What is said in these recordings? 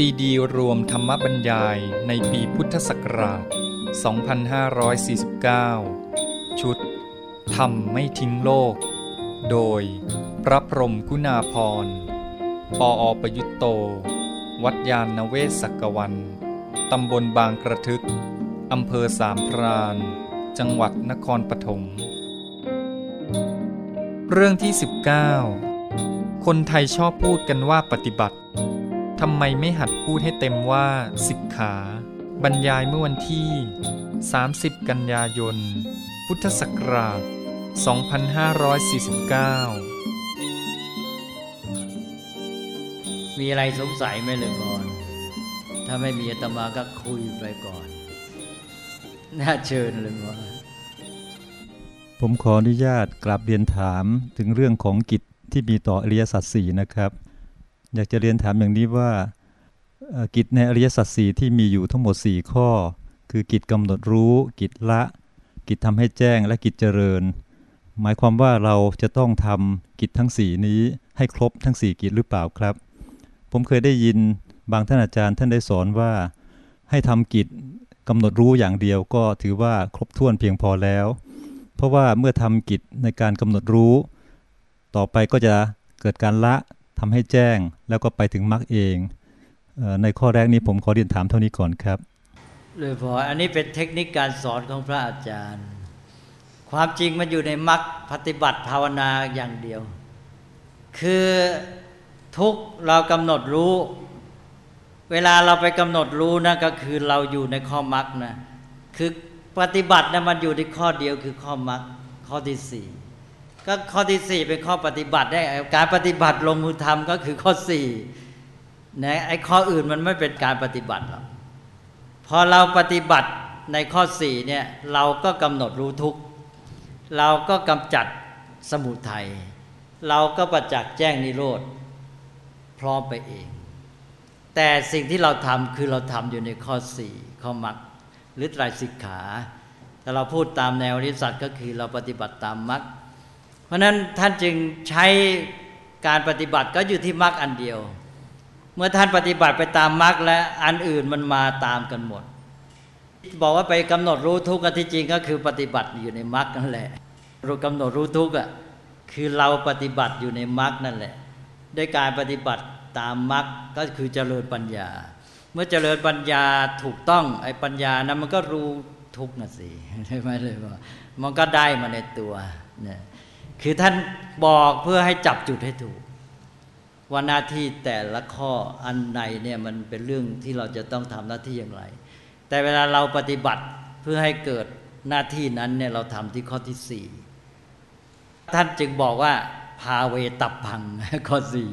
ซีดีรวมธรรมบรรยายในปีพุทธศักราช 2549 ชุดธรรมไม่ทิ้งโลก โดยพระพรหมกุณาพร ปออประยุตโต วัดยานนเวศกกวัน ตำบลบางกระทึก อำเภอสามพราน จังหวัดนครปฐม เรื่องที่ 19 คนไทยชอบพูดกันว่าปฏิบัติ ทำไมไม่หัดพูดให้เต็มว่าสิกขา บรรยายเมื่อวันที่ 30 กันยายน พุทธศักราช 2549 มีอะไรสงสัยไหมเลยก่อน ถ้าไม่มีอาตมาก็คุยไปก่อน น่าเชิญเลยก่อนผมขออนุญาตกราบเรียนถามถึงเรื่องของกิจที่มีต่ออริยสัจสี่นะครับ อยากจะเรียนถามอย่างนี้ว่ากิจในอริยสัจสี่ที่มีอยู่ทั้งหมด 4 ข้อ คือกิจกำหนดรู้ กิจละ กิจทำให้แจ้งและกิจเจริญ หมายความว่าเราจะต้องทำกิจทั้ง 4 นี้ให้ครบทั้ง 4 กิจหรือเปล่าครับ ผมเคยได้ยินบางท่านอาจารย์ท่านได้สอนว่า ให้ทำกิจกำหนดรู้อย่างเดียวก็ถือว่าครบถ้วนเพียงพอแล้ว เพราะว่าเมื่อทำกิจในการกำหนดรู้ ต่อไปก็จะเกิดการละ ทำให้แจ้งแล้วก็ไปถึงมรรคเองเออในข้อแรกนี้ผมขอเรียนถามเท่านี้ก่อนครับเลยพออันนี้เป็นเทคนิคการสอนของพระอาจารย์ ความจริงมันอยู่ในมรรคปฏิบัติภาวนาอย่างเดียว คือทุกเรากำหนดรู้ เวลาเราไปกำหนดรู้นะก็คือเราอยู่ในข้อมรรคนะคือปฏิบัตินะมันอยู่ในข้อเดียวคือข้อมรรคข้อที่สี่ ก็ข้อที่สี่เป็นข้อปฏิบัติได้การปฏิบัติลงมือทำก็คือข้อสี่นะไอ้ข้ออื่นมันไม่เป็นการปฏิบัติหรอกพอเราปฏิบัติในข้อสี่เนี่ยเราก็กำหนดรู้ทุกข์เราก็กำจัดสมุทัยเราก็ประจักษ์แจ้งนิโรธพร้อมไปเอง แต่สิ่งที่เราทำคือเราทำอยู่ในข้อสี่ข้อมรรคหรือไตรสิกขาแต่เราพูดตามแนวอริสัจก็คือเราปฏิบัติตามมรรค เพราะนั้นท่านจึงใช้การปฏิบัติก็อยู่ที่มรรคอันเดียว เมื่อท่านปฏิบัติไปตามมรรคและอันอื่นมันมาตามกันหมด บอกว่าไปกำหนดรู้ทุกข์ที่จริงก็คือปฏิบัติอยู่ในมรรคนั่นแหละเรากำหนดรู้ทุกข์อะคือเราปฏิบัติอยู่ในมรรคนั่นแหละด้วยการปฏิบัติตามมรรคก็คือเจริญปัญญา เมื่อเจริญปัญญาถูกต้องไอ้ปัญญานั้นมันก็รู้ทุกข์นะสิใช่ไหมเลยว่ามันก็ได้มาในตัวเนี่ย คือท่านบอกเพื่อให้จับจุดให้ถูก ว่าหน้าที่แต่ละข้ออันไหนเนี่ยมันเป็นเรื่องที่เราจะต้องทำหน้าที่อย่างไร แต่เวลาเราปฏิบัติเพื่อให้เกิดหน้าที่นั้นเนี่ยเราทำที่ข้อที่สี่ท่านจึงบอกว่าพาเวตับพังข้อสี่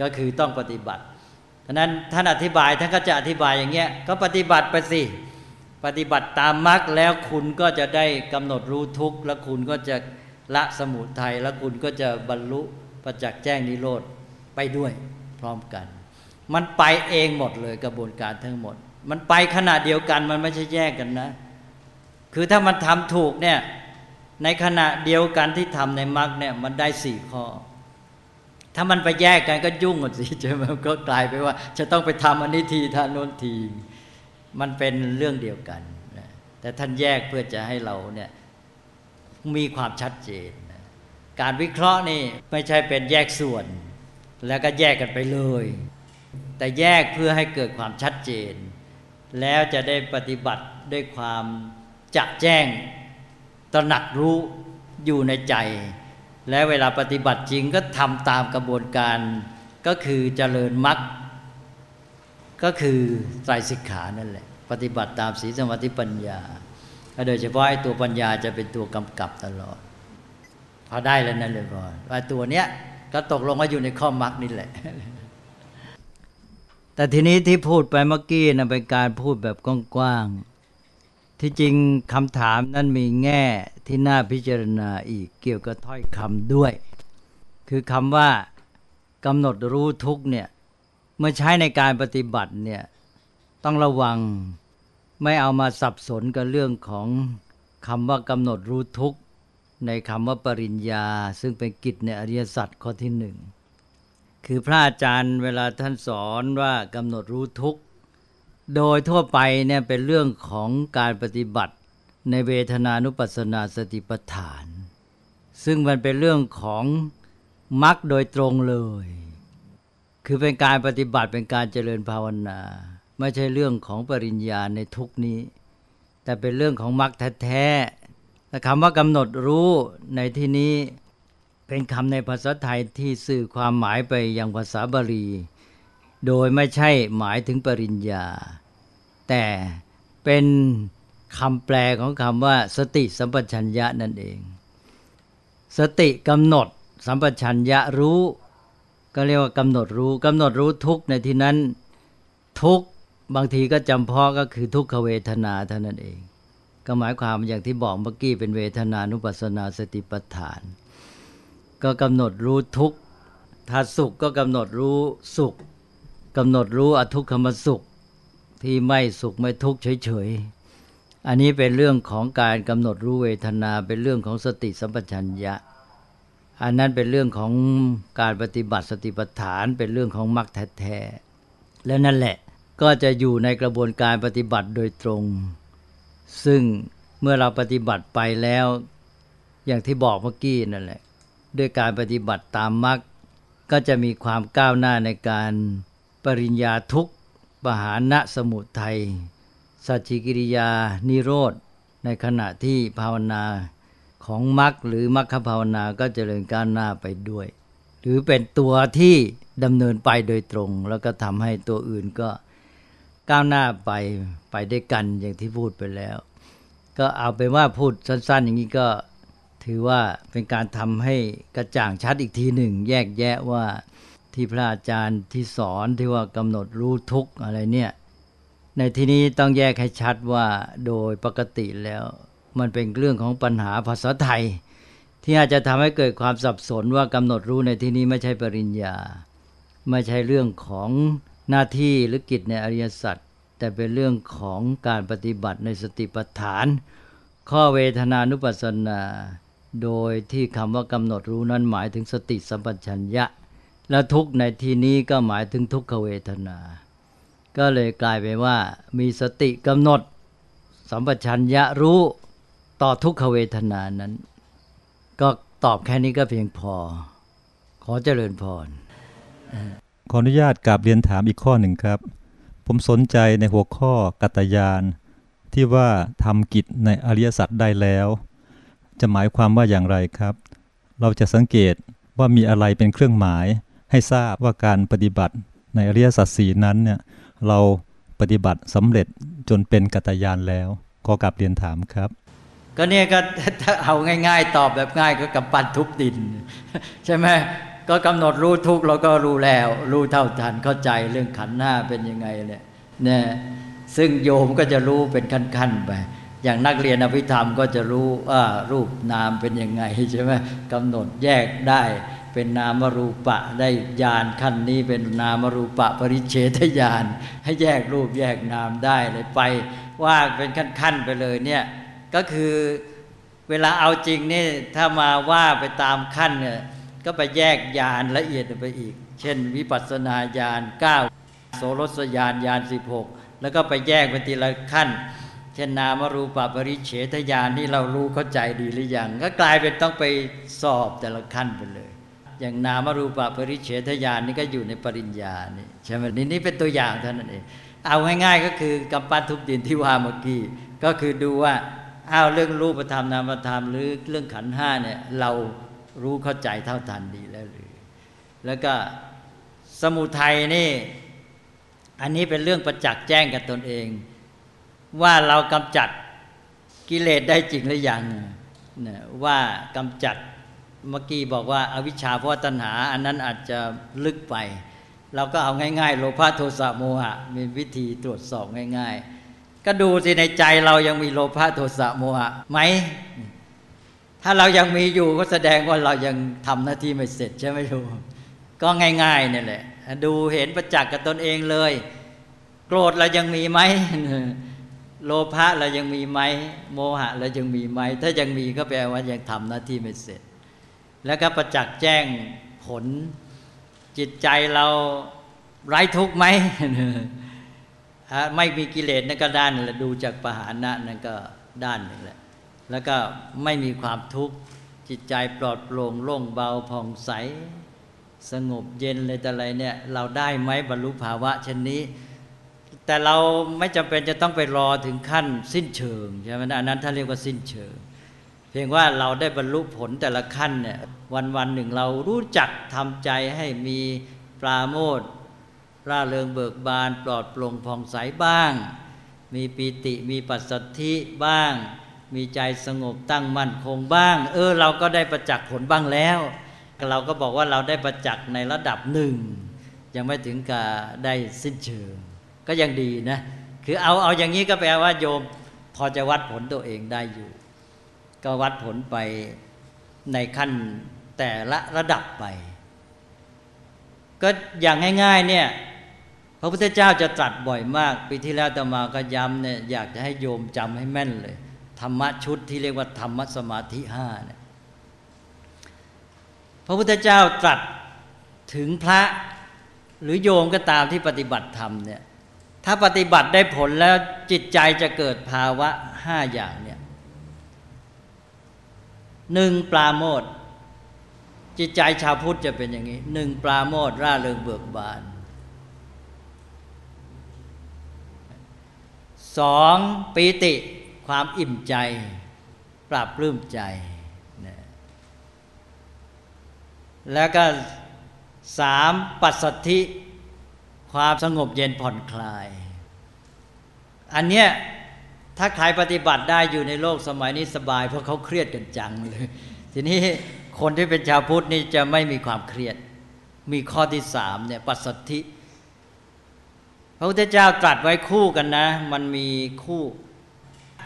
ก็คือต้องปฏิบัติฉะนั้นท่านอธิบายท่านก็จะอธิบายอย่างเงี้ยก็ปฏิบัติไปสิปฏิบัติตามมรรคแล้วคุณก็จะได้กำหนดรู้ทุกข์แล้วคุณก็จะ ละสมุทัยแล้วคุณก็จะบรรลุประจักษ์แจ้งนิโรธไปด้วยพร้อมกัน มันไปเองหมดเลยกระบวนการทั้งหมด มันไปขณะเดียวกันมันไม่ใช่แยกกันนะ คือถ้ามันทำถูกเนี่ยในขณะเดียวกันที่ทำในมรรคเนี่ยมันได้สี่ข้อ ถ้ามันไปแยกกันก็ยุ่งหมดสิใช่ไหมก็กลายไปว่า จะต้องไปทำอันนี้ทีท่านโน้นที มันเป็นเรื่องเดียวกันแต่ท่านแยกเพื่อจะให้เราเนี่ย มีความชัดเจน การวิเคราะห์นี่ไม่ใช่เป็นแยกส่วน แล้วก็แยกกันไปเลย แต่แยกเพื่อให้เกิดความชัดเจน แล้วจะได้ปฏิบัติด้วยความจะแจ้งตระหนักรู้อยู่ในใจ และเวลาปฏิบัติจริงก็ทำตามกระบวนการก็คือเจริญมรรคก็คือไตรสิกขานั่นแหละ ปฏิบัติตามสีสมาธิปัญญา โดยเฉพาะไอ้ตัวปัญญาจะเป็นตัวกำกับตลอด พอได้แล้วนั่นเลยก่อนว่าตัวเนี้ยก็ตกลงว่าอยู่ในข้อมรรคนี่แหละ แต่ทีนี้ที่พูดไปเมื่อกี้นะเป็นการพูดแบบกว้างๆ ที่จริงคำถามนั้นมีแง่ที่น่าพิจารณาอีกเกี่ยวกับถ้อยคำด้วย คือคำว่ากำหนดรู้ทุกเนี่ย เมื่อใช้ในการปฏิบัติเนี่ยต้องระวัง ไม่เอามาสับสนกับเรื่องของคำว่ากำหนดรู้ทุกข์ในคำว่าปริญญา ซึ่งเป็นกิจในอริยสัจข้อที่หนึ่งคือพระอาจารย์เวลาท่านสอนว่ากำหนดรู้ทุกข์โดยทั่วไปเนี่ยเป็นเรื่องของการปฏิบัติในเวทนานุปัสสนาสติปัฏฐาน ซึ่งมันเป็นเรื่องของมรรคโดยตรงเลย คือเป็นการปฏิบัติเป็นการเจริญภาวนา ไม่ใช่เรื่องของปริญญาในทุกนี้ แต่เป็นเรื่องของมรรคแท้ๆแต่คำว่ากำหนดรู้ในที่นี้เป็นคำในภาษาไทยที่สื่อความหมายไปยังภาษาบาลี โดยไม่ใช่หมายถึงปริญญา แต่เป็นคำแปลของคำว่าสติสัมปชัญญะนั่นเอง สติกำหนดสัมปชัญญะรู้ ก็เรียกว่ากำหนดรู้กำหนดรู้ทุกในที่นั้นทุก บางทีก็จำเพาะก็คือทุกขเวทนาเท่านั้นเอง ก็หมายความอย่างที่บอกเมื่อกี้เป็นเวทนานุปัสนาสติปัฏฐาน ก็กำหนดรู้ทุกถ้าสุขก็กำหนดรู้สุขกำหนดรู้อทุกขมสุขที่ไม่สุขไม่ทุกข์เฉยๆ อันนี้เป็นเรื่องของการกำหนดรู้เวทนาเป็นเรื่องของสติสัมปชัญญะ อันนั้นเป็นเรื่องของการปฏิบัติสติปัฏฐาน เป็นเรื่องของมรรคแท้ๆแล้วนั่นแหละ ก็จะอยู่ในกระบวนการปฏิบัติโดยตรง ซึ่งเมื่อเราปฏิบัติไปแล้ว อย่างที่บอกเมื่อกี้นั่นแหละ ด้วยการปฏิบัติตามมรรคก็จะมีความก้าวหน้าในการปริญญาทุกปหานะสมุทัยสัจจิกิริยานิโรธ ในขณะที่ภาวนาของมรรคหรือมรรคภาวนาก็จเจริญก้าวหน้าไปด้วย หรือเป็นตัวที่ดำเนินไปโดยตรง แล้วก็ทำให้ตัวอื่นก็ ก้าวหน้าไปไปได้วยกันอย่างที่พูดไปแล้ว ก็เอาเป็นว่าพูดสั้น ๆ อย่างนี้ก็ถือว่าเป็นการทำให้กระจ่างชัดอีกทีหนึ่ง แยกแยะว่าที่พระอาจารย์ที่สอนที่ว่ากำหนดรู้ทุกอะไรเนี่ยในที่นี้ต้องแยกให้ชัดว่าโดยปกติแล้ว มันเป็นเรื่องของปัญหาภาษาไทย ที่อาจจะทำให้เกิดความสับสนว่ากำหนดรู้ในที่นี้ไม่ใช่ปริญญา ไม่ใช่เรื่องของ หน้าที่หรือกิจในอริยสัจแต่เป็นเรื่องของการปฏิบัติในสติปัฏฐาน ข้อเวทนานุปัสสนา โดยที่คำว่ากำหนดรู้นั้นหมายถึงสติสัมปชัญญะ และทุกในที่นี้ก็หมายถึงทุกขเวทนา ก็เลยกลายไปว่ามีสติกำหนด สัมปชัญญะรู้ต่อทุกขเวทนานั้น ก็ตอบแค่นี้ก็เพียงพอ ขอเจริญพร ขออนุญาตกราบเรียนถามอีกข้อหนึ่งครับ ผมสนใจในหัวข้อกัตยาน ที่ว่าทำกิจในอริยสัจได้แล้ว จะหมายความว่าอย่างไรครับ เราจะสังเกตว่ามีอะไรเป็นเครื่องหมาย ให้ทราบว่าการปฏิบัติในอริยสัจสีนั้นเนี่ยเราปฏิบัติสำเร็จจนเป็นกัตยานแล้ว ก็กลับเรียนถามครับ ก็เนี่ยก็ถ้าเอาง่าย ๆ ตอบแบบง่ายก็กับปั้นทุบดิน ใช่ไหม ก็กำหนดรู้ทุกเราก็รู้แล้ว รู้เท่าทันเข้าใจเรื่องขันธ์หน้าเป็นยังไงเนี่ยเนี่ยซึ่งโยมก็จะรู้เป็นขั้นๆไปอย่างนักเรียนอภิธรรมก็จะรู้ว่ารูปนามเป็นยังไงใช่ไหมกำหนดแยกได้เป็นนามรูปะได้ญาณขั้นนี้เป็นนามรูปะปริเฉทญาณให้แยกรูปแยกนามได้เลยไป ว่าเป็นขั้นๆไปเลยเนี่ยก็คือเวลาเอาจริงนี่ถ้ามาว่าไปตามขั้นเนี่ย ก็ไปแยกญาณละเอียดไปอีก เช่น วิปัสสนาญาณ9โสรสญาณญาณ16 แล้วก็ไปแยกไปทีละขั้น เช่นนามรูปปริเฉทญาณนี่เรารู้เข้าใจดีหรือยังก็กลายเป็นต้องไปสอบแต่ละขั้นไปเลย อย่างนามรูปปริเฉทญาณนี่ก็อยู่ในปริญญานี่ใช่ไหมนี่นี่เป็นตัวอย่างเท่านั้นเองเอาง่ายๆก็คือกำปั้นทุบดินที่ว่าเมื่อกี้ก็คือดูว่าอ้าวเรื่องรูปธรรมนามธรรมหรือเรื่องขันห้าเนี่ยเรา รู้เข้าใจเท่าทันดีแล้วหรือ แล้วก็สมุทัยนี่ อันนี้เป็นเรื่องประจักษ์แจ้งกับตนเอง ว่าเรากำจัดกิเลสได้จริงหรือยังนะว่ากำจัดเมื่อกี้บอกว่าอาวิชชาเพราะตัณหา อันนั้นอาจจะลึกไป เราก็เอาง่าย ๆ โลภะโทสะโมหะ มีวิธีตรวจสอบง่าย ๆ ก็ดูสิในใจเรายังมีโลภะโทสะโมหะไหม ถ้าเรายังมีอยู่ก็แสดงว่าเรายังทำหน้าที่ไม่เสร็จใช่ไหมทูก็ง่ายๆนี่แหละ ดูเห็นประจักษ์กับตนเองเลย โกรธเรายังมีไหมโลภะเรายังมีไหมโมหะเรายังมีไหมถ้ายังมีก็แปลว่ายังทำหน้าที่ไม่เสร็จ แล้วก็ประจักษ์แจ้งผลจิตใจเราไร้ทุกข์ไหมไม่มีกิเลสนั่นก็ด้านนึงแหละดูจากปหานะนั่นก็ด้านหนึ่งแหละ แล้วก็ไม่มีความทุกข์จิตใจปลอดโปร่งโล่งเบาผ่องใส สงบเย็นเลยแต่อะไรเนี่ยเราได้ไหมบรรลุภาวะเช่นนี้ แต่เราไม่จำเป็นจะต้องไปรอถึงขั้นสิ้นเชิงใช่ไหมอันนั้นถ้านเรียกว่าสิ้นเชิง เพียงว่าเราได้บรรลุผลแต่ละขั้นเนี่ยวันวันหนึ่งเรารู้จักทำใจให้มีปราโมทร่าเริงเบิกบาน ปลอดโปร่งผ่องใสบ้าง มีปีติมีปัสสัทธิบ้าง มีใจสงบตั้งมั่นคงบ้าง เออ เราก็ได้ประจักษ์ผลบ้างแล้ว เราก็บอกว่าเราได้ประจักษ์ในระดับหนึ่ง ยังไม่ถึงกับได้สิ้นเชิง ก็ยังดีนะ คือเอาเอาอย่างนี้ก็แปลว่าโยมพอจะวัดผลตัวเองได้อยู่ ก็วัดผลไปในขั้นแต่ละระดับไป ก็อย่างง่าย ๆ เนี่ยพระพุทธเจ้าจะตรัสบ่อยมาก ปีที่แล้วตมาก็ย้ำเนี่ยอยากจะให้โยมจำให้แม่นเลย ธรรมะชุดที่เรียกว่าธรรมสมาธิห้าเนี่ยพระพุทธเจ้าตรัสถึงพระหรือโยมก็ตามที่ปฏิบัติธรรมเนี่ยถ้าปฏิบัติได้ผลแล้วจิตใจจะเกิดภาวะห้าอย่างเนี่ยหนึ่งปราโมทจิตใจชาวพุทธจะเป็นอย่างนี้หนึ่งปราโมทร่าเริงเบิกบานสองปีติ ความอิ่มใจปราบปลื้มใจนะแล้วก็สามปัสสธิความสงบเย็นผ่อนคลาย อันเนี้ยถ้าใครปฏิบัติได้อยู่ในโลกสมัยนี้สบาย เพราะเขาเครียดกันจังเลย ทีนี้คนที่เป็นชาวพุทธนี่จะไม่มีความเครียด มีข้อที่สามเนี่ยปัสสธิ พระพุทธเจ้าตรัสไว้คู่กันนะ มันมีคู่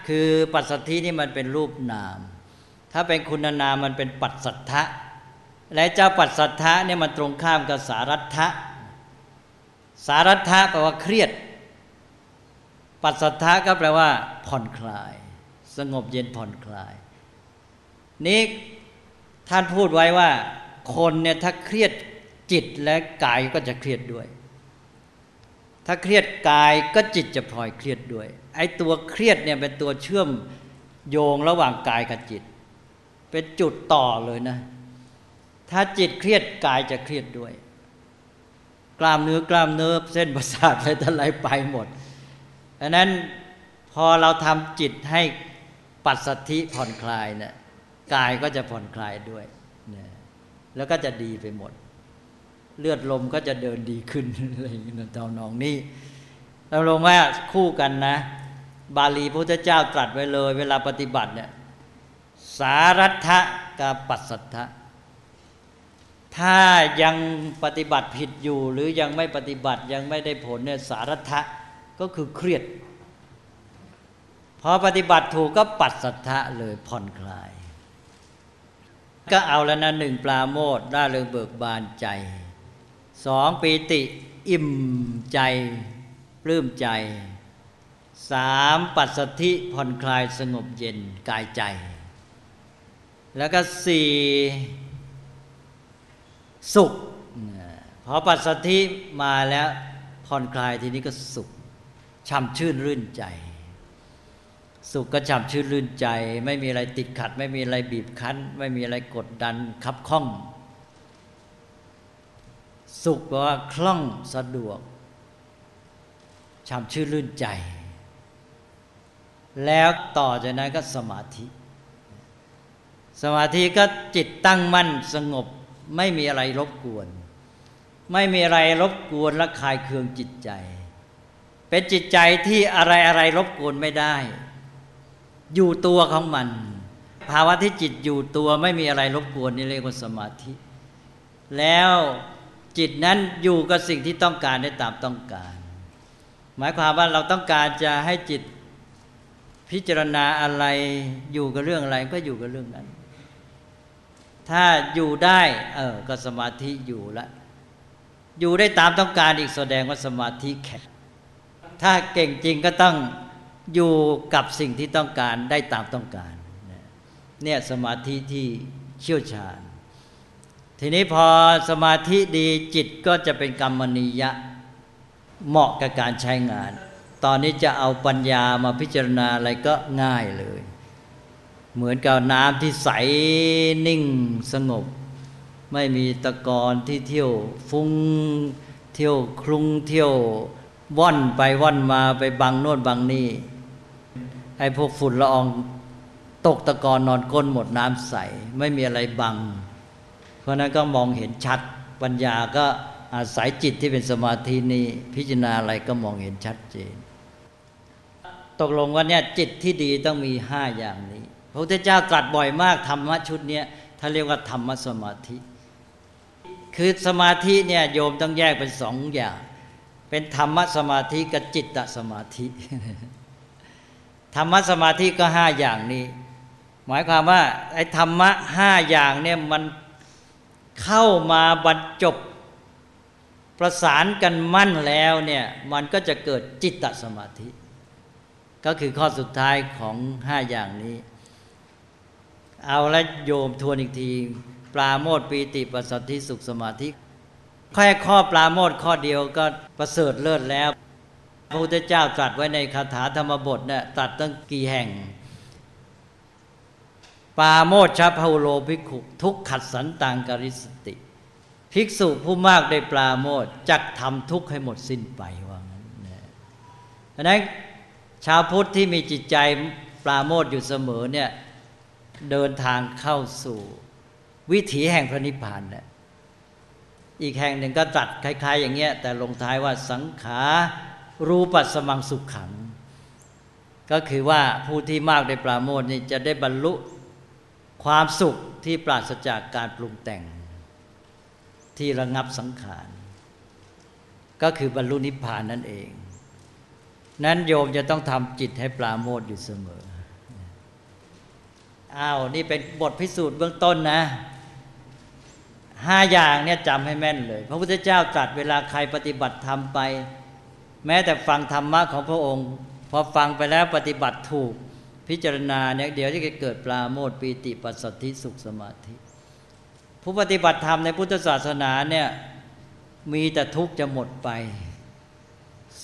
คือปัสสัทธินี่มันเป็นรูปนาม ถ้าเป็นคุณนามมันเป็นปัสสัทธะ และเจ้าปัสสัทธะเนี่ยมันตรงข้ามกับสารัตถะ สารัตถะแปลว่าเครียด ปัสสัทธะก็แปลว่า ผ่อนคลาย สงบเย็นผ่อนคลาย นี้ท่านพูดไว้ว่า คนเนี่ยถ้าเครียดจิตและกายก็จะเครียดด้วย ถ้าเครียดกายก็จิตจะพลอยเครียดด้วย ไอ้ตัวเครียดเนี่ยเป็นตัวเชื่อมโยงระหว่างกายกับจิต เป็นจุดต่อเลยนะ ถ้าจิตเครียดกายจะเครียดด้วย กล้ามเนื้อกล้ามเนื้อเส้นประสาทอะไรทั้งหลายไปหมดดังนั้นพอเราทำจิตให้ปัสสธิผ่อนคลายเนะี่ยกายก็จะผ่อนคลายด้วยนะแล้วก็จะดีไปหมด เลือดลมก็จะเดินดีขึ้นอะไรอย่างนี้ตอนนองนี้เราลงว่าคู่กันนะ บาลีพระพุทธเจ้าตรัสไว้เลย เวลาปฏิบัติเนี่ยสารัตถะกับปัสสัทธะถ้ายังปฏิบัติผิดอยู่ หรือยังไม่ปฏิบัติยังไม่ได้ผลเนี่ยสารัตถะก็คือเครียดพอปฏิบัติถูกก็ปัดสัทธะเลยผ่อนคลาย ก็เอาแล้วนะหนึ่งปลาโมดร่าเริงเบิกบานใจ สองปีติอิ่มใจปลื้มใจสามปัสสธิผ่อนคลายสงบเย็นกายใจ แล้วก็สี่สุขพอปัสสธิมาแล้วผ่อนคลายทีนี้ก็สุขช่ำชื่นรื่นใจ สุขก็ช่ำชื่นรื่นใจ ไม่มีอะไรติดขัด ไม่มีอะไรบีบคั้น ไม่มีอะไรกดดันคับข้อง สุขแปลว่าคล่องสะดวกช่ำชื่นรื่นใจ แล้วต่อจากนั้นก็สมาธิ สมาธิก็จิตตั้งมั่นสงบ ไม่มีอะไรรบกวน ไม่มีอะไรรบกวนและคลายเคืองจิตใจ เป็นจิตใจที่อะไรอะไรรบกวนไม่ได้ อยู่ตัวของมัน ภาวะที่จิตอยู่ตัวไม่มีอะไรรบกวนนี่เรียกว่าสมาธิ แล้ว จิตนั้นอยู่กับสิ่งที่ต้องการได้ตามต้องการ หมายความว่าเราต้องการจะให้จิตพิจารณาอะไรอยู่กับเรื่องอะไรก็อยู่กับเรื่องนั้น ถ้าอยู่ได้เออก็สมาธิอยู่ละอยู่ได้ตามต้องการอีกแสดงว่าสมาธิแข็งถ้าเก่งจริงก็ต้องอยู่กับสิ่งที่ต้องการได้ตามต้องการ เนี่ยสมาธิที่เชี่ยวชาญ ทีนี้พอสมาธิดีจิตก็จะเป็นกรรมนิยะเหมาะกับการใช้งาน ตอนนี้จะเอาปัญญามาพิจารณาอะไรก็ง่ายเลย เหมือนกับน้ำที่ใสนิ่งสงบ ไม่มีตะกอนที่เที่ยวฟุ้งเที่ยวคลุ้งเที่ยวว่อนไปว่อนมาไปบังโน่นบังนี่ไอ้พวกฝุ่นละอองตกตะกอนนอนก้นหมดน้ำใส ไม่มีอะไรบัง ราะนั้นก็มองเห็นชัด ปัญญาก็อาศัยจิตที่เป็นสมาธินี้พิจารณาอะไรก็มองเห็นชัดเจน ตกลงว่าเนี่ยจิตที่ดีต้องมีห้าอย่างนี้ พระพุทธเจ้าตรัสบ่อยมากธรรมะชุดนี้ถ้าเรียกว่าธรรมสมาธิ คือสมาธิเนี่ยโยมต้องแยกเป็นสองอย่าง เป็นธรรมสมาธิกับจิตตสมาธิ ธรรมสมาธิก็ห้าอย่างนี้ หมายความว่าไอ้ธรรมะห้าอย่างเนี่ยมัน เข้ามาบรรจบประสานกันมั่นแล้วเนี่ยมันก็จะเกิดจิตตสมาธิ ก็คือข้อสุดท้ายของห้าอย่างนี้ เอาละโยมทวนอีกที ปราโมทปีติปัสสัทธิสุขสมาธิแค่ข้อปราโมทข้อเดียวก็ประเสริฐเลิศแล้ว พระพุทธเจ้าตรัสไว้ในคาถาธรรมบทเนี่ยตรัสตั้งกี่แห่ง ปาโมชชพาโลภิกขุทุกขัดสันตังกริสติ ภิกษุผู้มากได้ปราโมทจักทำทุกข์ให้หมดสิ้นไปว่างั้นนะเพราะนั้นชาวพุทธที่มีจิตใจปราโมทอยู่เสมอเนี่ยเดินทางเข้าสู่ วิถีแห่งพระนิพพานเนี่ยอีกแห่งหนึ่งก็ตัดคล้าย ๆ อย่างเงี้ยแต่ลงท้ายว่าสังขารูปัสมังสุขขัง ก็คือว่าผู้ที่มากได้ปราโมทนี่จะได้บรรลุ ความสุขที่ปราศจากการปรุงแต่ง ที่ระงับสังขาร ก็คือบรรลุนิพพานนั่นเอง นั้นโยมจะต้องทำจิตให้ปราโมทอยู่เสมออ้าวนี่เป็นบทพิสูจน์เบื้องต้นนะห้าอย่างเนี่ยจำให้แม่นเลย พระพุทธเจ้าตรัสเวลาใครปฏิบัติธรรมไป แม้แต่ฟังธรรมะของพระองค์ พอฟังไปแล้วปฏิบัติถูก พิจารณาเนี่ยเดี๋ยวจะเกิดปราโมทปีติปัสสัทธิสุขสมาธิ ผู้ปฏิบัติธรรมในพุทธศาสนาเนี่ยมีแต่ทุกข์จะหมดไป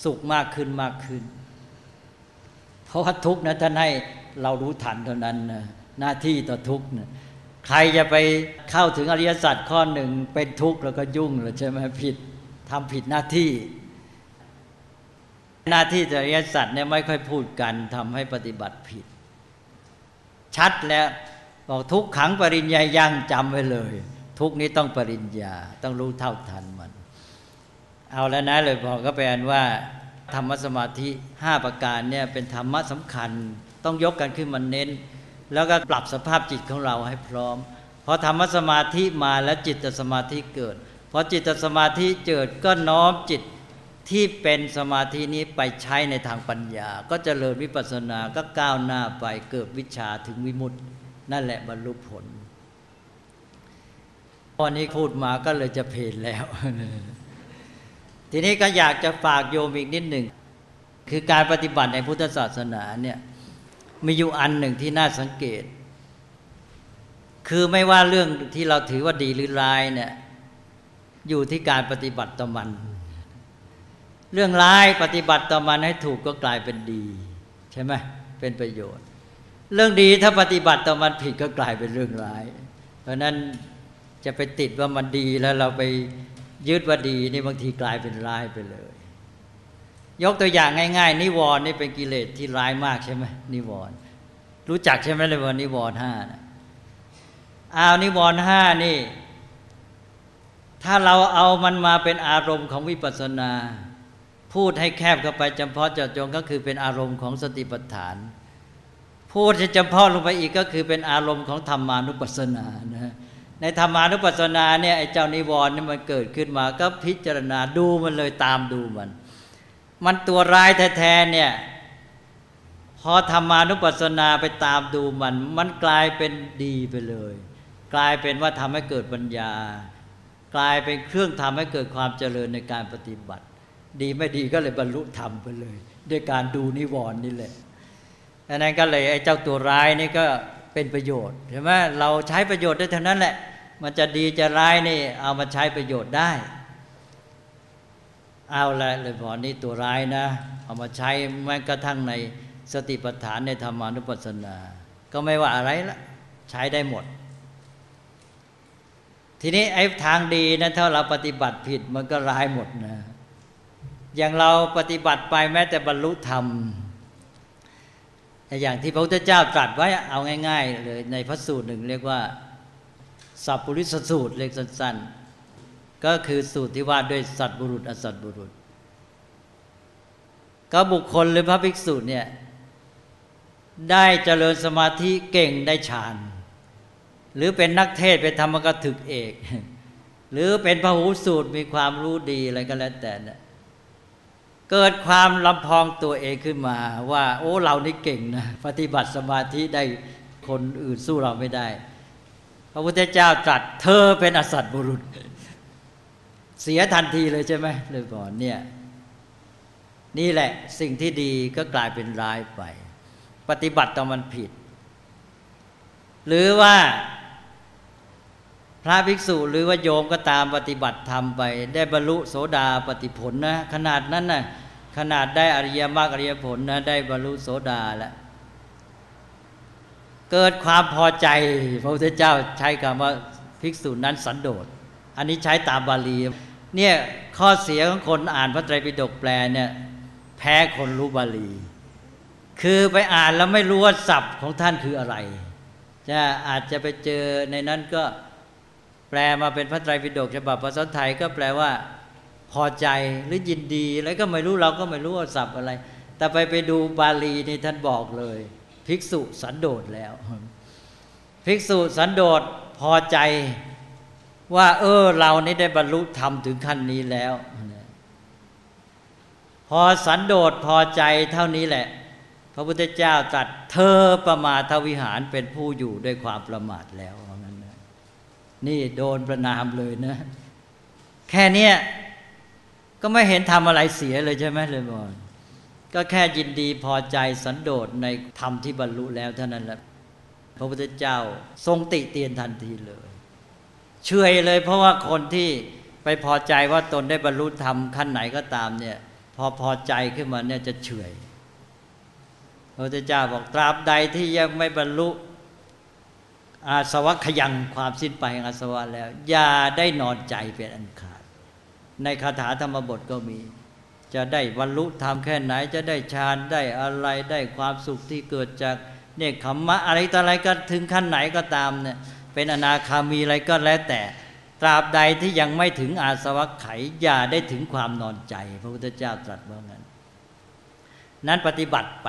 สุขมากขึ้นมากขึ้น เพราะว่าทุกข์นะท่านให้เรารู้ทันเท่านั้นนะหน้าที่ต่อทุกข์นะใครจะไปเข้าถึงอริยสัจข้อหนึ่งเป็นทุกข์แล้วก็ยุ่งเลยใช่ไหมผิดทำผิดหน้าที่ หน้าที่อริยสัจเนี่ยไม่ค่อยพูดกันทำให้ปฏิบัติผิด ชัดแล้วบอกทุกขังปริญญายังจำไว้เลย ทุกนี้ต้องปริญญาต้องรู้เท่าทันมัน เอาแล้วนะเลยพอก็แปลว่า ธรรมสมาธิห้าประการเนี่ยเป็นธรรมะสำคัญ ต้องยกกันขึ้นมาเน้น แล้วก็ปรับสภาพจิตของเราให้พร้อมพอธรรมสมาธิมาแล้วจิตสมาธิเกิดพอจิตสมาธิเกิดก็น้อมจิต ที่เป็นสมาธินี้ไปใช้ในทางปัญญา ก็จเจริญวิปัสสนาก็ก้าวหน้าไปเกิดวิชาถึงวิมุตติ นั่นแหละบรรลุผลตอนนี้พูดมาก็เลยจะเพลนแล้ว ทีนี้ก็อยากจะฝากโยมอีกนิดหนึ่ง คือการปฏิบัติในพุทธศาสนาเนี่ยมีอยู่อันหนึ่งที่น่าสังเกต คือไม่ว่าเรื่องที่เราถือว่าดีหรือร้ายเนี่ยอยู่ที่การปฏิบัติต่อมัน เรื่องร้ายปฏิบัติต่อมันให้ถูกก็กลายเป็นดี ใช่ไหมเป็นประโยชน์ เรื่องดีถ้าปฏิบัติต่อมันผิดก็กลายเป็นเรื่องร้าย เพราะนั้นจะไปติดว่ามันดีแล้วเราไปยึดว่าดีนี่บางทีกลายเป็นร้ายไปเลย ยกตัวอย่างง่าย ๆ นิวรณ์นี่เป็นกิเลสที่ร้ายมากใช่ไหมนิวรณ์รู้จักใช่ไหมเลยว่านิวรณ์ห้านะอ้าวนิวรณ์ห้านี่ ถ้าเราเอามันมาเป็นอารมณ์ของวิปัสสนา พูดให้แคบเข้าไปจำเพาะเจาะจงก็คือเป็นอารมณ์ของสติปัฏฐาน พูดให้จำเพาะลงไปอีกก็คือเป็นอารมณ์ของธรรมานุปัสสนานะในธรรมานุปัสสนาเนี่ยไอ้เจ้านิวรณ์นี่มันเกิดขึ้นมาก็พิจารณาดูมันเลยตามดูมัน มันตัวร้ายแท้ๆเนี่ยพอธรรมานุปัสสนาไปตามดูมัน มันกลายเป็นดีไปเลย กลายเป็นว่าทำให้เกิดปัญญา กลายเป็นเครื่องทำให้เกิดความเจริญในการปฏิบัติ ดีไม่ดีก็เลยบรรลุธรรมไปเลย ด้วยการดูนิวรณ์นี่แหละดังนั้นก็เลยไอ้เจ้าตัวร้ายนี่ก็เป็นประโยชน์ใช่ไหมเราใช้ประโยชน์ได้เท่านั้นแหละ มันจะดีจะร้ายนี่ เอามาใช้ประโยชน์ได้ เอาละเลยพอนี่ตัวร้ายนะ เอามาใช้แม้กระทั่งในสติปัฏฐานในธรรมานุปัสสนา ก็ไม่ว่าอะไรละใช้ได้หมด ทีนี้ไอ้ทางดีนะถ้าเราปฏิบัติผิดมันก็ร้ายหมดนะ อย่างเราปฏิบัติไปแม้แต่บรรลุธรรม อย่างที่พระพุทธเจ้าตรัสไว้เอาง่าย ๆ เลยในพระสูตรหนึ่งเรียกว่า สัพปริสสูตรเรียกสั้น ๆ ก็คือสูตรที่ว่าด้วยสัตบุรุษ อสัตบุรุษ ก็บุคคลหรือพระภิกษุเนี่ยได้เจริญสมาธิเก่งได้ฌาน หรือเป็นนักเทศเป็นธรรมกถึกเอก หรือเป็นพระหูสูตรมีความรู้ดีอะไรก็แล้วแต่เนี่ย เกิดความลำพองตัวเองขึ้นมา ว่าโอ้เรานี่เก่งนะปฏิบัติสมาธิได้คนอื่นสู้เราไม่ได้ พระพุทธเจ้าตรัสเธอเป็นอสัตบุรุษ เสียทันทีเลยใช่ไหมเลยก่อนเนี่ยนี่แหละสิ่งที่ดีก็กลายเป็นร้ายไป ปฏิบัติต่อมันผิด หรือว่าพระภิกษุหรือว่าโยมก็ตามปฏิบัติธรรมไป ได้บรรลุโสดาปฏิผลนะ ขนาดนั้นน่ะ ขนาดได้อริยมรรคอริยผลนะได้บรรลุโสดาแล้วเกิดความพอใจพระพุทธเจ้าใช้คำว่าภิกษุนั้นสันโดษอันนี้ใช้ตามบาลีเนี่ยข้อเสียของคนอ่านพระไตรปิฎกแปลเนี่ยแพ้คนรู้บาลี คือไปอ่านแล้วไม่รู้ว่าศัพท์ของท่านคืออะไรจะอาจจะไปเจอในนั้นก็แปลมาเป็นพระไตรปิฎกฉบับภาษาไทยก็แปลว่า พอใจหรือยินดีแล้วก็ไม่รู้เราก็ไม่รู้ว่าศัพท์อะไร แต่ไปไปดูบาลีนี่ท่านบอกเลย ภิกษุสันโดษแล้ว ภิกษุสันโดษพอใจว่า เออ เรานี่ได้บรรลุธรรมถึงขั้นนี้แล้ว พอสันโดษพอใจเท่านี้แหละ พระพุทธเจ้าตรัสเธอประมาทวิหารเป็นผู้อยู่ด้วยความประมาทแล้วนี่โดนประนามเลยนะ แค่เนี้ย ก็ไม่เห็นทำอะไรเสียเลยใช่ไหมเลยบอก็แค่ยินดีพอใจสันโดษในธรรมที่บรรลุแล้วเท่านั้นแหละพระพุทธเจ้าทรงติเตียนทันทีเลยเชื่อเลยเพราะว่าคนที่ไปพอใจว่าตนได้บรรลุธรรมขั้นไหนก็ตามเนี่ย พอพอใจขึ้นมาเนี่ยจะเฉยพระพุทธเจ้าบอกตราบใดที่ยังไม่บรรลุ อาสวะขยังความสิ้นไปองอาสวะแล้ว อย่าได้นอนใจเป็นอันขาด ในคาถาธรรมบทก็มี จะได้บรรลุธรรมแค่ไหน จะได้ฌานได้อะไรได้ความสุขที่เกิดจากเนี่ยขมมะอะไรต่ออะไรก็ถึงขั้นไหนก็ตามเนี่ยเป็นอนาคามีอะไรก็แล้วแต่ ตราบใดที่ยังไม่ถึงอาสวะไขอย่าได้ถึงความนอนใจ พระพุทธเจ้าตรัสว่างั้น นั้นปฏิบัติไป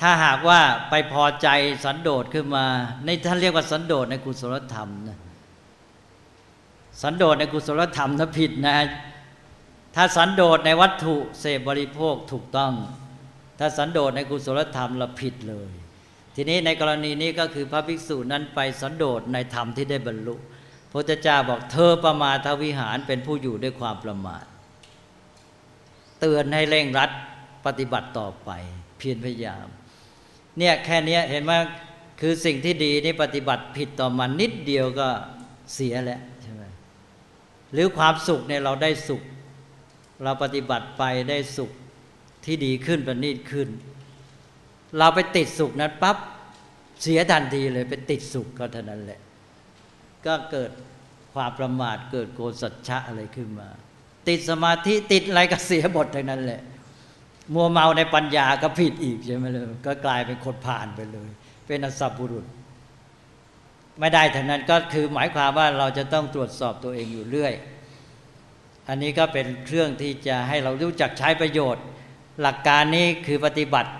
ถ้าหากว่าไปพอใจสันโดษขึ้นมา ในท่านเรียกว่าสันโดษในกุศลธรรมนะ สันโดษในกุศลธรรมนะผิดนะ ถ้าสันโดษในวัตถุเสพบริโภคถูกต้อง ถ้าสันโดษในกุศลธรรมเราผิดเลย ทีนี้ในกรณีนี้ก็คือพระภิกษุนั้นไปสันโดษในธรรมที่ได้บรรลุพระเจ้าบอกเธอประมาทวิหารเป็นผู้อยู่ด้วยความประมาท เตือนให้เร่งรัดปฏิบัติต่อไป เพียรพยายาม เนี่ยแค่นี้เห็นไหมคือสิ่งที่ดีนี่ปฏิบัติผิดต่อมันนิดเดียวก็เสียแล้ว หรือความสุขเนี่ยเราได้สุข เราปฏิบัติไปได้สุขที่ดีขึ้นประณีตขึ้น เราไปติดสุขนั้นปั๊บเสียทันทีเลยไปติดสุขก็เท่านั้นแหละ ก็เกิดความประมาทเกิดโกสัจฉะอะไรขึ้นมา ติดสมาธิติดอะไรก็เสียหมดทั้งนั้นแหละ มัวเมาในปัญญาก็ผิดอีกใช่ไหมเลยก็กลายเป็นคนผ่านไปเลย เป็นอสัพบุรุษ ไม่ได้ทั้งนั้นก็คือหมายความว่าเราจะต้องตรวจสอบตัวเองอยู่เรื่อย อันนี้ก็เป็นเครื่องที่จะให้เรารู้จักใช้ประโยชน์ หลักการนี้คือปฏิบัติ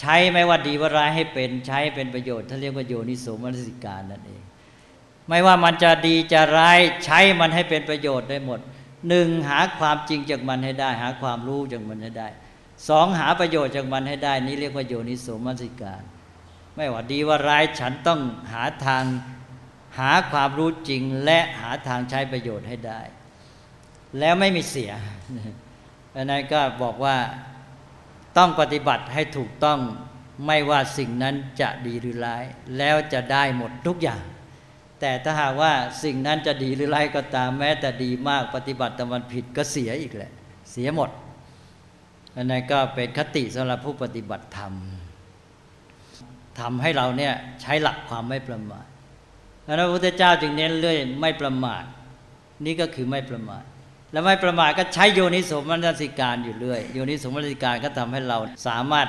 ใช้ไม่ว่าดีว่าร้ายให้เป็นใช้เป็นประโยชน์ท่านเรียกว่าโยนิสมนสิการนั่นเอง ไม่ว่ามันจะดีจะร้ายใช้มันให้เป็นประโยชน์ได้หมดหนึ่งหาความจริงจากมันให้ได้ หาความรู้จากมันให้ได้สองหาประโยชน์จากมันให้ได้ นี่เรียกว่าโยนิสมนสิการ ไม่ว่าดีว่าร้ายฉันต้องหาทางหาความรู้จริงและหาทางใช้ประโยชน์ให้ได้ แล้วไม่มีเสียอันนั้นก็บอกว่าต้องปฏิบัติให้ถูกต้องไม่ว่าสิ่งนั้นจะดีหรือร้าย แล้วจะได้หมดทุกอย่าง แต่ถ้าหากว่าสิ่งนั้นจะดีหรือไรก็ตามแม้แต่ดีมากปฏิบัติแต่มันผิดก็เสียอีกแหละ เสียหมดอันนั้นก็เป็นคติสำหรับผู้ปฏิบัติธรรม ทำให้เราเนี่ยใช้หลักความไม่ประมาทพระพุทธเจ้าจึงเน้นเรื่อยไม่ประมาท นี่ก็คือไม่ประมาท แล้วไม่ประมาทก็ใช้โยนิสมนสิการอยู่เรื่อยโยนิสมนสิการก็ทำให้เราสามารถ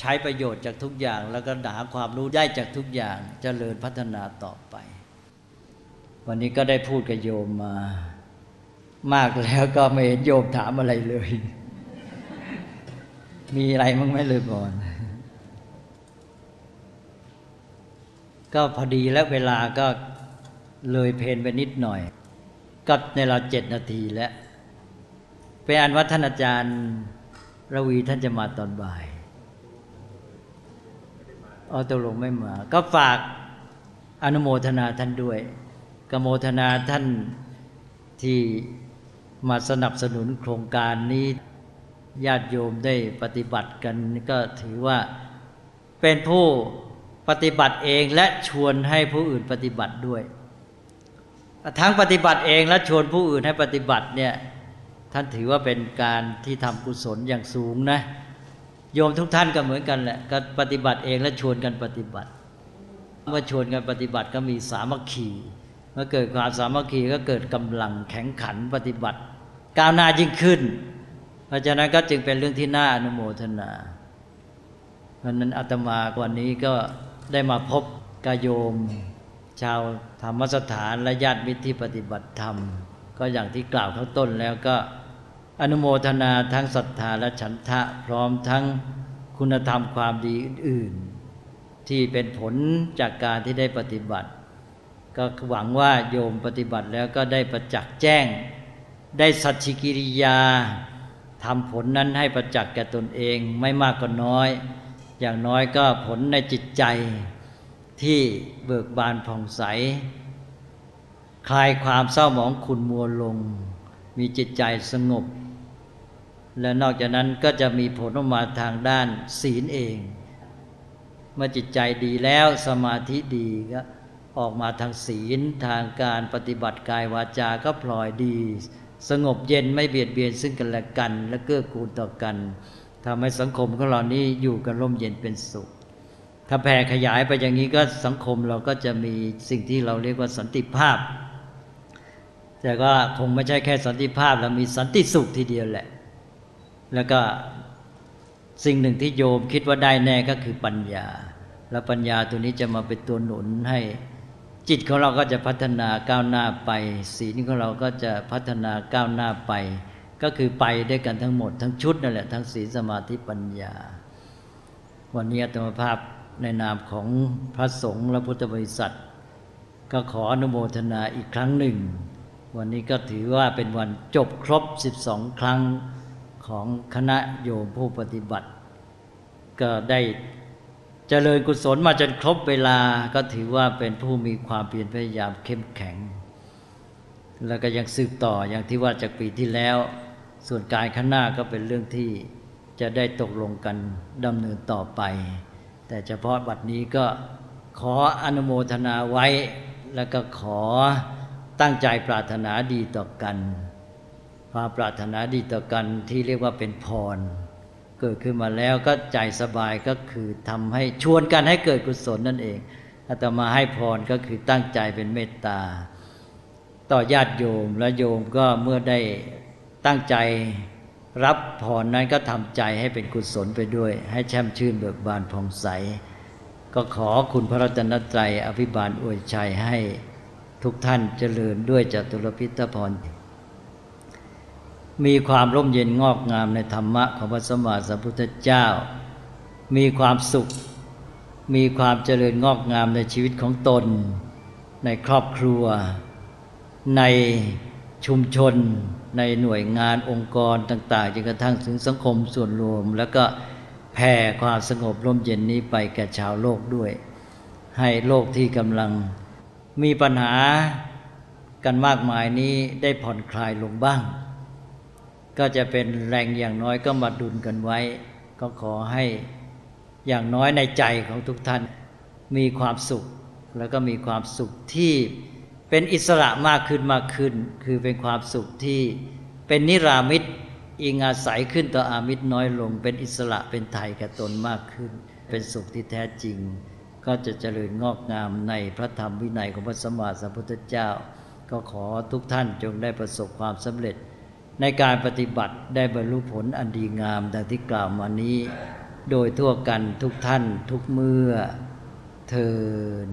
ใช้ประโยชน์จากทุกอย่าง แล้วก็หาความรู้ได้จากทุกอย่างจเจริญพัฒนาต่อไป วันนี้ก็ได้พูดกับโยมมา มากแล้วก็ไม่เห็นโยมถามอะไรเลย มีอะไรมั้งไหมเลยก่อน ก็พอดีแล้วเวลาก็เลยเพนไปนิดหน่อย ก็ในเราเจ็ดนาทีแล้วเป็นอันวัฒนอาจารย์ระวีท่านจะมาตอนบ่ายเอาตกลงไม่มา ก็ฝากอนุโมทนาท่านด้วยกโมทนาท่านที่มาสนับสนุนโครงการนี้ญาติโยมได้ปฏิบัติกันก็ถือว่าเป็นผู้ ปฏิบัติเองและชวนให้ผู้อื่นปฏิบัติด้วย ทั้งปฏิบัติเองและชวนผู้อื่นให้ปฏิบัติเนี่ยท่านถือว่าเป็นการที่ทำกุศลอย่างสูงนะโยมทุกท่านก็เหมือนกันแหละก็ปฏิบัติเองและชวนกันปฏิบัติ เมื่อชวนกันปฏิบัติก็มีสามัคคีเมื่อเกิดความสามัคคีก็เกิดกำลังแข็งขันปฏิบัติ ก้าวหน้ายิ่งขึ้น เพราะฉะนั้นก็จึงเป็นเรื่องที่น่าอนุโมทนาเพราะนั้นอาตมาวันนี้ก็ ได้มาพบกายโยม ชาวธรรมสถานและญาติมิตรที่ปฏิบัติธรรม ก็อย่างที่กล่าวข้างต้นแล้วก็อนุโมทนาทั้งศรัทธาและฉันทะพร้อมทั้งคุณธรรมความดีอื่น ๆ ที่เป็นผลจากการที่ได้ปฏิบัติ ก็หวังว่าโยมปฏิบัติแล้วก็ได้ประจักษ์แจ้ง ได้สัจฉิกิริยาทำผลนั้นให้ประจักษ์แก่ตนเองไม่มากก็น้อย อย่างน้อยก็ผลในจิตใจที่เบิกบานผ่องใส คลายความเศร้าหมองขุนมัวลง มีจิตใจสงบ และนอกจากนั้นก็จะมีผลออกมาทางด้านศีลเอง เมื่อจิตใจดีแล้วสมาธิดีก็ออกมาทางศีลทางการปฏิบัติกายวาจาก็พลอยดี สงบเย็นไม่เบียดเบียนซึ่งกันและกัน และเกื้อกูลต่อกัน ทำให้สังคมของเรานี้อยู่กันร่มเย็นเป็นสุข ถ้าแผ่ขยายไปอย่างนี้ก็สังคมเราก็จะมีสิ่งที่เราเรียกว่าสันติภาพ แต่ก็คงไม่ใช่แค่สันติภาพเรามีสันติสุขทีเดียวแหละ แล้วก็สิ่งหนึ่งที่โยมคิดว่าได้แน่ก็คือปัญญา แล้วปัญญาตัวนี้จะมาเป็นตัวหนุนให้จิตของเราก็จะพัฒนาก้าวหน้าไป ศีลของเราก็จะพัฒนาก้าวหน้าไป ก็คือไปด้วยกันทั้งหมด ทั้งชุดนั่นแหละทั้งศีลสมาธิปัญญา วันนี้ธรรมภาพในนามของพระสงฆ์และพุทธบริษัท ก็ขออนุโมทนาอีกครั้งหนึ่ง วันนี้ก็ถือว่าเป็นวันจบครบ 12 ครั้งของคณะโยมผู้ปฏิบัติ ก็ได้เจริญกุศลมาจนครบเวลาก็ถือว่าเป็นผู้มีความเพียรพยายามเข้มแข็ง แล้วก็ยังสืบต่ออย่างที่ว่าจากปีที่แล้ว ส่วนการข้างหน้าก็เป็นเรื่องที่จะได้ตกลงกันดำเนินต่อไป แต่เฉพาะบัดนี้ก็ขออนุโมทนาไว้ แล้วก็ขอตั้งใจปรารถนาดีต่อกัน ความปรารถนาดีต่อกันที่เรียกว่าเป็นพร เกิดขึ้นมาแล้วก็ใจสบายก็คือทำให้ชวนกันให้เกิดกุศลนั่นเองอาตมาให้พรก็คือตั้งใจเป็นเมตตา ต่อญาติโยมและโยมก็เมื่อได้ ตั้งใจรับพรนั้นก็ทำใจให้เป็นกุศลไปด้วย ให้แช่มชื่นเบิกบานผ่องใส ก็ขอคุณพระรัตนตรัยอภิบาลอวยชัยให้ทุกท่านเจริญด้วยจตุรพิทพรมีความร่มเย็นงอกงามในธรรมะของพระสมมาสัมพุทธเจ้า มีความสุข มีความเจริญงอกงามในชีวิตของตน ในครอบครัว ในชุมชน ในหน่วยงานองค์กรต่างๆจนกระทั่งถึงสังคมส่วนรวม แล้วก็แผ่ความสงบร่มเย็นนี้ไปแก่ชาวโลกด้วย ให้โลกที่กำลังมีปัญหากันมากมายนี้ได้ผ่อนคลายลงบ้าง ก็จะเป็นแรงอย่างน้อยก็มาดุลกันไว้ ก็ขอให้อย่างน้อยในใจของทุกท่านมีความสุข แล้วก็มีความสุขที่ เป็นอิสระมากขึ้นมากขึ้น คือเป็นความสุขที่เป็นนิรามิตอิงอาศัยขึ้นต่ออามิตรน้อยลง เป็นอิสระเป็นไทยกับตนมากขึ้น เป็นสุขที่แท้จริง ก็จะเจริญงอกงามในพระธรรมวินัยของพระสัมมาสัมพุทธเจ้า ก็ขอทุกท่านจงได้ประสบความสำเร็จ ในการปฏิบัติได้บรรลุผลอันดีงามดังที่กล่าวมานี้ โดยทั่วกันทุกท่านทุกเมื่อเทิน